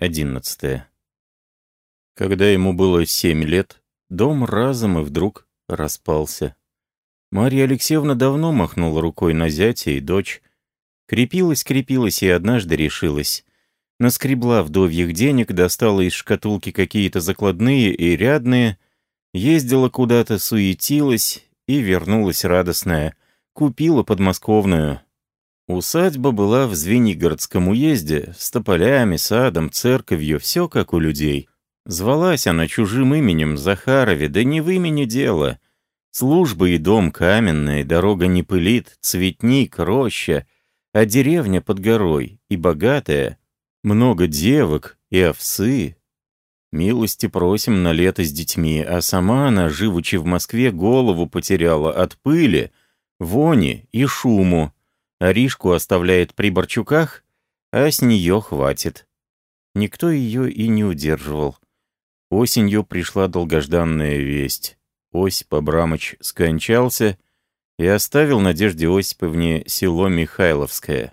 11. Когда ему было семь лет, дом разом и вдруг распался. Марья Алексеевна давно махнула рукой на зятя и дочь. Крепилась, крепилась и однажды решилась. Наскребла вдовьих денег, достала из шкатулки какие-то закладные и рядные, ездила куда-то, суетилась и вернулась радостная. Купила подмосковную. Усадьба была в Звенигородском уезде, с тополями, садом, церковью, все как у людей. Звалась она чужим именем Захарове, да не в имени дело. Служба и дом каменные, дорога не пылит, цветник, роща, а деревня под горой и богатая. Много девок и овсы. Милости просим на лето с детьми, а сама она, живучи в Москве, голову потеряла от пыли, вони и шуму. Аришку оставляет при Борчуках, а с нее хватит. Никто ее и не удерживал. Осенью пришла долгожданная весть. Осип Абрамыч скончался и оставил Надежде Осиповне село Михайловское.